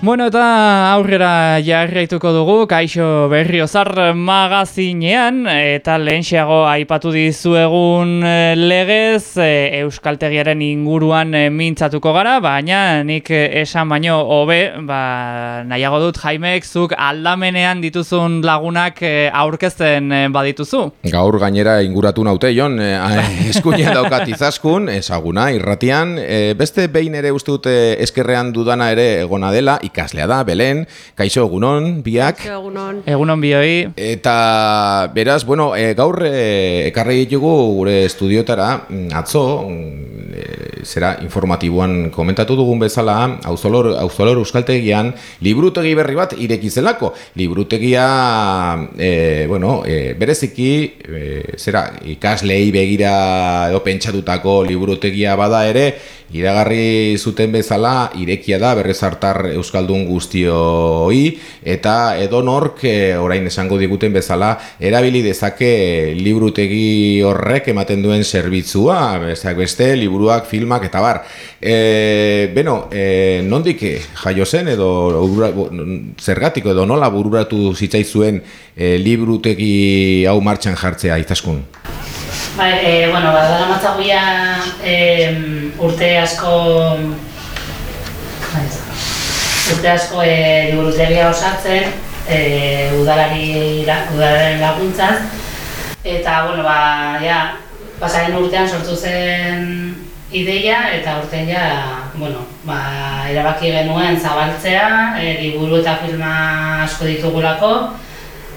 Bueno, eta aurrera jarraituko dugu, kaixo berriozar magazinean, eta lehenxeago aipatu dizuegun eh, legez, eh, Euskaltegiaren inguruan eh, mintzatuko gara, baina nik esan baino hobe, ba, nahiago dut Jaimek zuk aldamenean dituzun lagunak aurkezten badituzu. Gaur gainera inguratu naute, Jon, eskunia daukat izaskun, ezaguna, irratian, beste behin ere uste dute eskerrean dudana ere egona dela, ikaslea da, Belen, kaixo egunon, biak. Kaixo egunon. Egunon bioi. Eta beraz, bueno, e, gaur e, ekarri ditugu gure estudiotara, mm, atzo, e, zera informatiboan komentatu dugun bezala, auzolor, auzolor euskaltegian, librutegi berri bat irekizelako. Librutegia, e, bueno, e, bereziki, e, zera, ikaslei begira edo pentsatutako librutegia bada ere, iragarri zuten bezala irekia da berrezartar euskaldun guztioi eta edonork e, orain esango diguten bezala erabili dezake liburutegi horrek ematen duen zerbitzua besteak beste liburuak filmak eta bar. E, beno e, nondik jaio zen edo zergatiko edo nola bururatu zitzaizuen e, liburutegi hau martxan jartzea itaskun Bai, e, bueno, bat dara matzaguia e, urte asko urte asko e, liburutegia osatzen e, udalari udalaren laguntzaz eta, bueno, ba, ja, pasaren urtean sortu zen ideia eta urtean ja, bueno, ba, erabaki genuen zabaltzea, e, liburu eta filma asko ditugulako,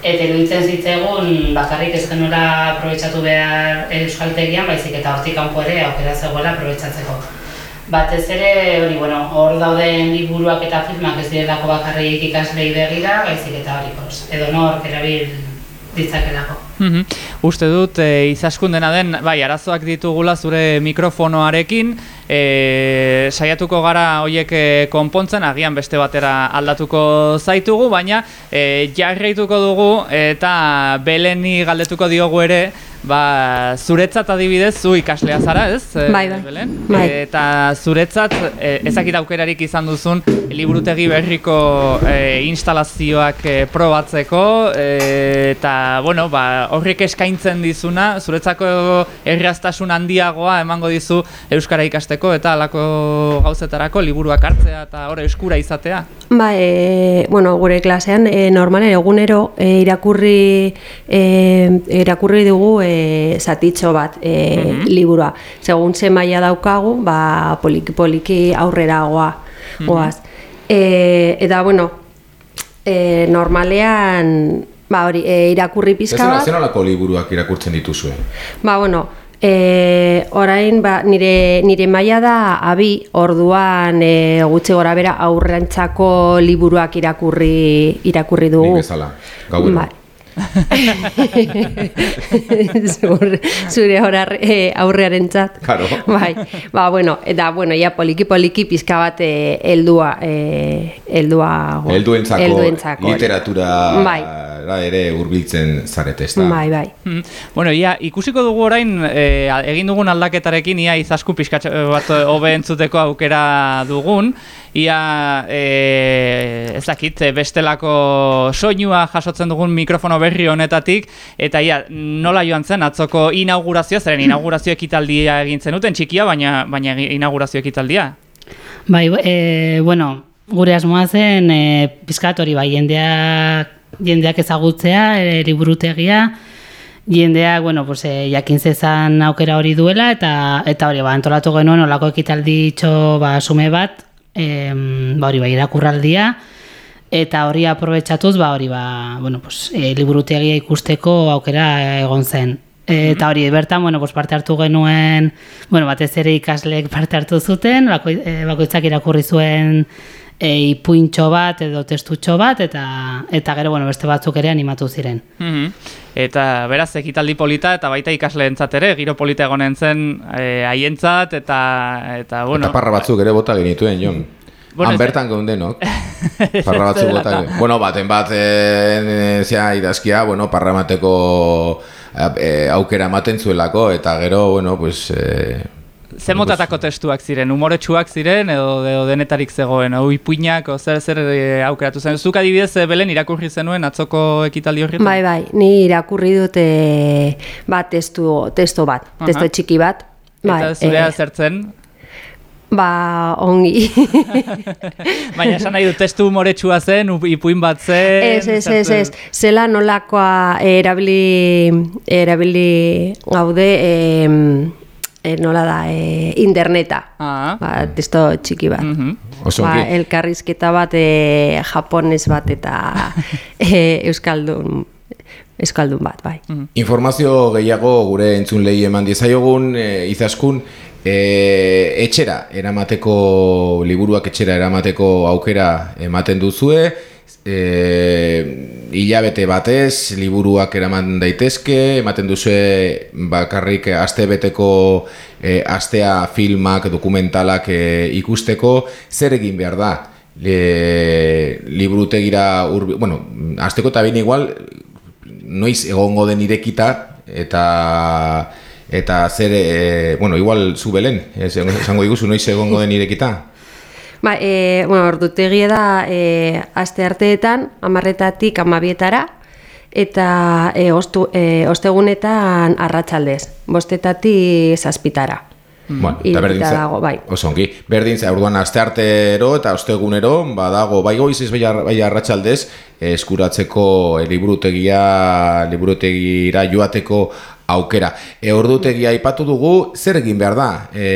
Eta iruditzen zitzegun bakarrik ez genura aprobetsatu behar euskaltegian, baizik eta hortik kanpo ere aukera zegoela aprobetsatzeko. Batez ere, hori, bueno, hor dauden liburuak eta filmak ez direlako bakarrik ikaslei begira, baizik eta hori, edo nork erabil ditzakelako. Mm Uste dut, e, izaskun dena den, bai, arazoak ditugula zure mikrofonoarekin, e, saiatuko gara hoiek e, konpontzen, agian beste batera aldatuko zaitugu, baina e, jarraituko dugu eta beleni galdetuko diogu ere, Ba, zuretzat adibidez, zu ikaslea zara, ez? Eh, bai, bai. bai. Eta zuretzat, e, ezakit aukerarik izan duzun, liburutegi berriko e, instalazioak e, probatzeko, eta, bueno, ba, horrek eskaintzen dizuna, zuretzako erraztasun handiagoa emango dizu Euskara ikasteko, eta alako gauzetarako liburuak hartzea eta hor eskura izatea? Ba, e, bueno, gure klasean, e, normalen egunero e, irakurri, e, irakurri dugu, e, zatitxo bat e, mm liburua. Segun ze maila daukagu, ba, poliki, poliki aurrera goa, mm goaz. E, eta, bueno, e, normalean, ba, hori, e, irakurri pizka bat. Zer nolako liburuak irakurtzen dituzue? Ba, bueno, E, orain ba, nire, nire maila da abi orduan e, gutxi gora bera aurrentzako liburuak irakurri irakurri dugu. Nik bezala, gauero. Ba, zure, zure e, aurrearen txat. Claro. Bai, ba, bueno, eta, bueno, ja, poliki poliki pizka bat e, eldua, e, eldua, elduentzako, elduentzako literatura bai. ere hurbiltzen zarete, ez da? Bai, bai. Hmm. Bueno, ia, ikusiko dugu orain, e, egin dugun aldaketarekin, ia, izasku pizkatxe bat hobe entzuteko aukera dugun, ia e, ez dakit, bestelako soinua jasotzen dugun mikrofono berri honetatik, eta ia, nola joan zen, atzoko inaugurazioa, zeren inaugurazio ekitaldia egintzen duten, txikia, baina, baina inaugurazio ekitaldia? Bai, e, bueno, gure asmoa zen, e, piskatori, bai, jendeak, jendeak ezagutzea, e, liburutegia, jendeak, bueno, pues, e, jakin zezan aukera hori duela, eta eta hori, ba, antolatu genuen, olako ekitaldi txo, ba, sume bat, e, ba hori ba irakurraldia eta hori aprobetxatuz ba hori ba bueno pues e, liburutegia ikusteko aukera egon zen e, eta hori bertan bueno pues parte hartu genuen bueno batez ere ikasleek parte hartu zuten bako, e, bakoitzak irakurri zuen e, ipuintxo bat edo testutxo bat eta eta gero bueno, beste batzuk ere animatu ziren. Mm Eta beraz ekitaldi polita eta baita ikasleentzat ere giro polita egonen zen e, haientzat eta eta bueno. Eta parra batzuk ere bota genituen Jon. Bueno, Han bertan geundenok. parra batzuk bota. bueno, baten bat eh e, idazkia, bueno, parra mateko e, aukera ematen zuelako eta gero, bueno, pues eh Ze motatako testuak ziren, umoretsuak ziren edo, edo denetarik zegoen, o ipuinak, o zer zer e, aukeratu zen. Zuk adibidez, e, Belen irakurri zenuen atzoko ekitaldi horretan? Bai, bai, ni irakurri dut e, bat testu, testo bat, testo txiki bat. Bai, Eta zurea eh, zertzen, Ba, ongi. baina esan nahi du testu umoretsua zen, ipuin bat zen... Ez, ez, ez, ez. Zela nolakoa erabili, erabili gaude, e, e, nola da, e, interneta. Ah, Ba, testo txiki bat. mhm. Oso Ba, ongi. elkarrizketa bat e, japones bat eta e, euskaldun, euskaldun bat, bai. Informazio gehiago gure entzunlei eman diezaiogun, e, izaskun, e, etxera eramateko, liburuak etxera eramateko aukera ematen duzue, e, hilabete batez, liburuak eraman daitezke, ematen duzue bakarrik astebeteko e, astea filmak, dokumentalak e, ikusteko, zer egin behar da? Le, liburutegira urbi, bueno, asteko eta behin igual noiz egongo den irekita eta eta zer e, bueno, igual zu belen, ez- esango diguzu noiz egongo den irekita. Ba, e, bueno, ordutegia da e, aste arteetan, amarretatik amabietara, eta e, ostu, e, ostegunetan arratsaldez, bostetatik zazpitara. Bueno, Irekita eta berdin za- dago, bai. Oso ongi. Berdin za, orduan asteartero eta ostegunero badago bai goiz ez bai, bai arratsaldez eh, eskuratzeko e, liburutegia liburutegira joateko aukera. E, ordutegia aipatu dugu, zer egin behar da? E,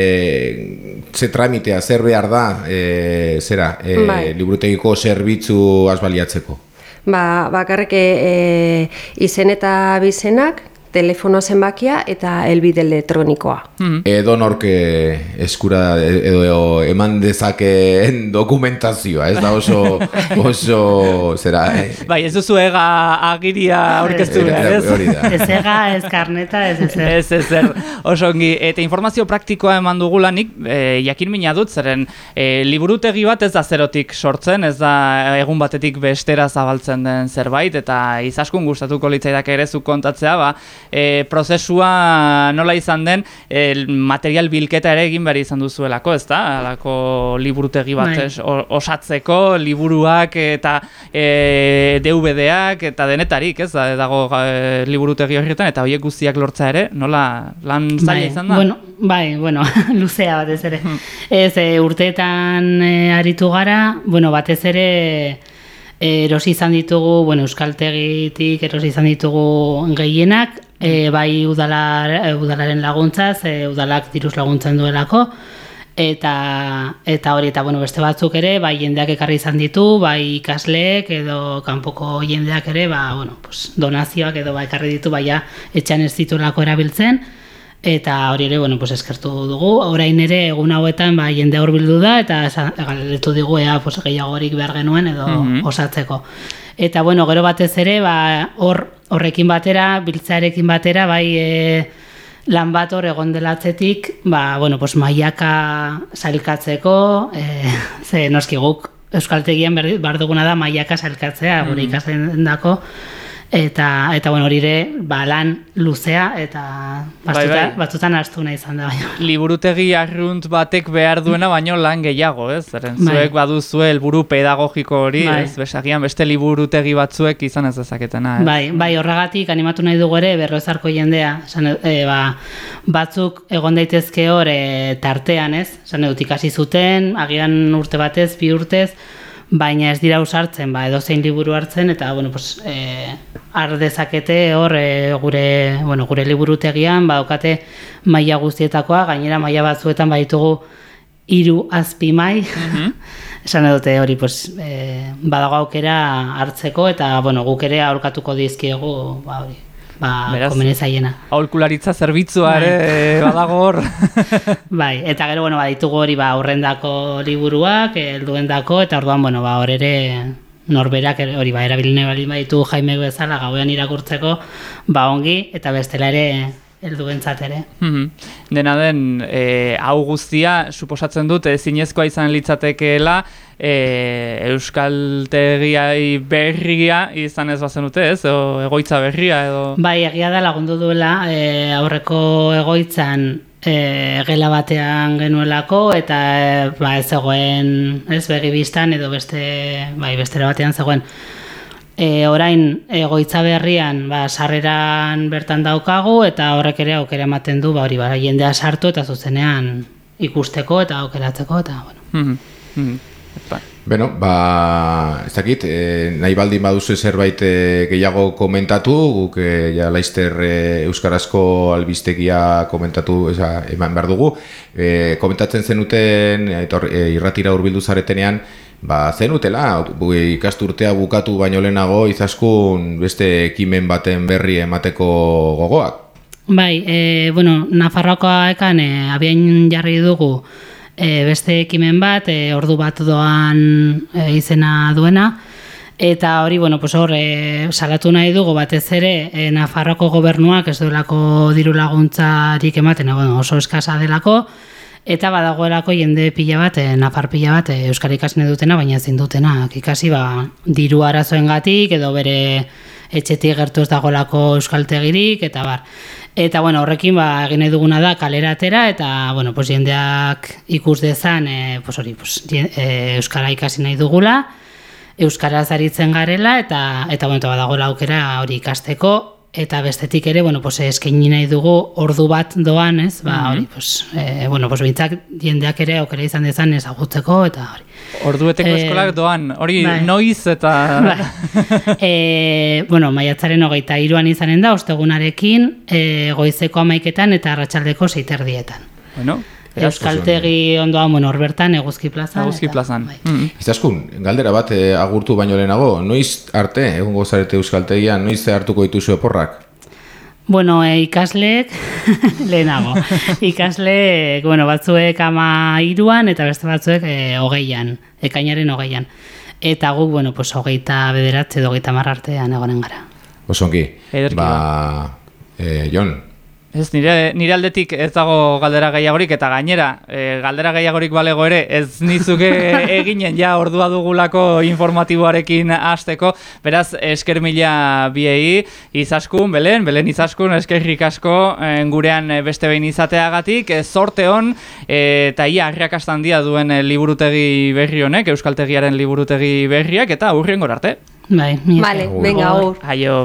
ze tramitea, zer behar da? E, zera, e, Bai. liburutegiko zerbitzu azbaliatzeko? Ba, bakarrik e, izen eta bizenak, telefono zenbakia eta elbide elektronikoa. Edo nork eh, eskura edo eman dezakeen dokumentazioa, ez da oso oso zera, eh? Bai, ez duzu ega agiria aurkeztu Eh, behar, ez? Ez ega, ez karneta, ez ez ez. Ez, ez, er, oso ongi. Eta informazio praktikoa eman dugula nik, e, jakin mina dut, zeren e, liburutegi bat ez da zerotik sortzen, ez da egun batetik bestera zabaltzen den zerbait, eta izaskun gustatuko litzaidak ere zuk kontatzea, ba, e, prozesua nola izan den, e, material bilketa ere egin behar izan duzuelako, ez da? Alako liburutegi bat Bai. ez, o- osatzeko, liburuak eta e, DVD-ak eta denetarik, ez da, dago e, liburutegi horietan, eta horiek guztiak lortza ere, nola lan zaila Bai, izan da? Bueno, bai, bueno, luzea batez ere. Ez, e, urteetan e, aritu gara, bueno, batez ere e, erosi izan ditugu, bueno, euskaltegitik erosi izan ditugu gehienak, e, bai udalar, e, udalaren laguntzaz, e, udalak diruz laguntzen duelako, eta eta hori eta bueno, beste batzuk ere bai jendeak ekarri izan ditu, bai ikasleek edo kanpoko jendeak ere ba, bueno, pues, donazioak edo ba, ekarri ditu baia etxean ez ditulako erabiltzen eta hori ere bueno, pues, eskertu dugu. Orain ere egun hauetan ba, jende hurbildu da eta galdetu digu ea pues, gehiagorik behar genuen edo Mhm. osatzeko. Eta bueno, gero batez ere ba, hor horrekin batera, biltzarekin batera bai e, lan bat hor egon delatzetik, ba, bueno, pues maiaka sailkatzeko, e, ze noski guk euskaltegian behar duguna da maiaka sailkatzea, gure ikasten dako, eta, eta bueno, hori ere, ba, lan luzea, eta batzutan, bai. batzutan astu nahi izan da, baina. Liburutegi arrunt batek behar duena baino lan gehiago, ez? Zeren Bai. zuek baduzue helburu pedagogiko hori, Bai. ez? Besagian beste liburutegi batzuek izan ez dezaketena, ez? Bai, bai, horregatik animatu nahi dugu ere berrozarko jendea, esan, e, ba, batzuk egon daitezke hor e, tartean, ez? Esan dut ikasi zuten, agian urte batez, bi urtez, baina ez dira usartzen, ba, edozein liburu hartzen, eta, bueno, pues, e, har dezakete hor e, gure, bueno, gure liburutegian, badukate maila guztietakoa, gainera maila batzuetan baditugu hiru azpi mai, esan dute hori, pues, e, badago aukera hartzeko, eta, bueno, guk ere aurkatuko dizkiegu, ba, hori, ba, Beraz- komenezaiena. Aholkularitza zerbitzua ere eh, badago hor. Bai, eta gero, bueno, baditugu hori, ba, aurrendako liburuak, helduendako, eta orduan, bueno, ba, hor ere norberak hori ba, erabiline baldin baditu jaime bezala gauean irakurtzeko, ba, ongi, eta bestela ere helduentzat ere. Mhm. Dena den, e, hau guztia, suposatzen dut, ezinezkoa izan litzatekeela, e, euskaltegiai berria izan ez bazenute, ez? O, egoitza berria edo... Bai, egia da lagundu duela e, aurreko egoitzan e, gela batean genuelako eta e, ba, ez zegoen ez begi biztan edo beste bai bestera batean zegoen e, orain egoitza berrian ba, sarreran bertan daukagu eta horrek ere aukera ematen du ba, hori ba, jendea sartu eta zuzenean ikusteko eta aukeratzeko eta bueno. Mhm, mhm. Ba, Beno, ba, ez dakit, e, nahi baldin baduzu zerbait e, gehiago komentatu, guk e, ja laizter e, euskarazko albistegia komentatu eza, eman behar dugu. E, komentatzen zenuten, etor, e, irratira hurbildu zaretenean, ba, zenutela, ikasturtea bukatu baino lehenago, izaskun beste ekimen baten berri emateko gogoak. Bai, e, bueno, Nafarroakoa ekan e, abian jarri dugu e, beste ekimen bat, e, ordu bat doan e, izena duena, eta hori, bueno, pues hor, e, salatu nahi dugu batez ere, e, Nafarroako gobernuak ez duelako diru laguntzarik ematen, e, bueno, oso eskasa delako, Eta badagoelako jende pila bat, e, nafar pila bat, e, Euskara ikasne dutena, baina ezin dutenak. Ikasi ba, diru arazoengatik edo bere etxetik gertu ez dagoelako euskaltegirik, eta bar. Eta bueno, horrekin ba, egin duguna da kalera atera, eta bueno, pues, jendeak ikus dezan e, pues, hori, pues, e, Euskara ikasi nahi dugula, Euskaraz aritzen garela, eta, eta bueno, badagoela aukera hori ikasteko, eta bestetik ere, bueno, pues, eskaini nahi dugu ordu bat doan, ez? Ba, hori, pues, e, bueno, pues, bintzak jendeak ere aukera izan dezan ezagutzeko, eta hori. Ordueteko Eh, eskolak doan, hori bai. noiz eta... e, bueno, maiatzaren hogeita iruan izanen da, ostegunarekin, e, goizeko amaiketan eta arratsaldeko zeiterdietan. bueno, Euskaltegi ondoan, bueno, hor bertan, eguzki plazan. Eguzki eta- plazan. bai. Mhm. Izaskun, galdera bat e, agurtu baino lehenago, noiz arte, egongo zarete euskaltegian, noiz hartuko dituzu eporrak? Bueno, e, ikasleek, lehenago, ikasleek, bueno, batzuek ama iruan eta beste batzuek e, hogeian, ekainaren hogeian. Eta guk, bueno, pues, hogeita bederatze edo hogeita marra artean egonen gara. Osongi, ba, e, Jon, Ez, nire, nire aldetik ez dago galdera gehiagorik, eta gainera, e, galdera gehiagorik balego ere, ez nizuke eginen ja ordua dugulako informatiboarekin hasteko, beraz, esker mila biei, izaskun, belen, belen izaskun, eskerrik asko, e, gurean e, beste behin izateagatik, e, zorte hon, e, eta ia arrakastan dia duen liburutegi berri honek, Euskaltegiaren liburutegi berriak, eta aurrien arte. Bai, mi. Vale, venga, agur. Aio.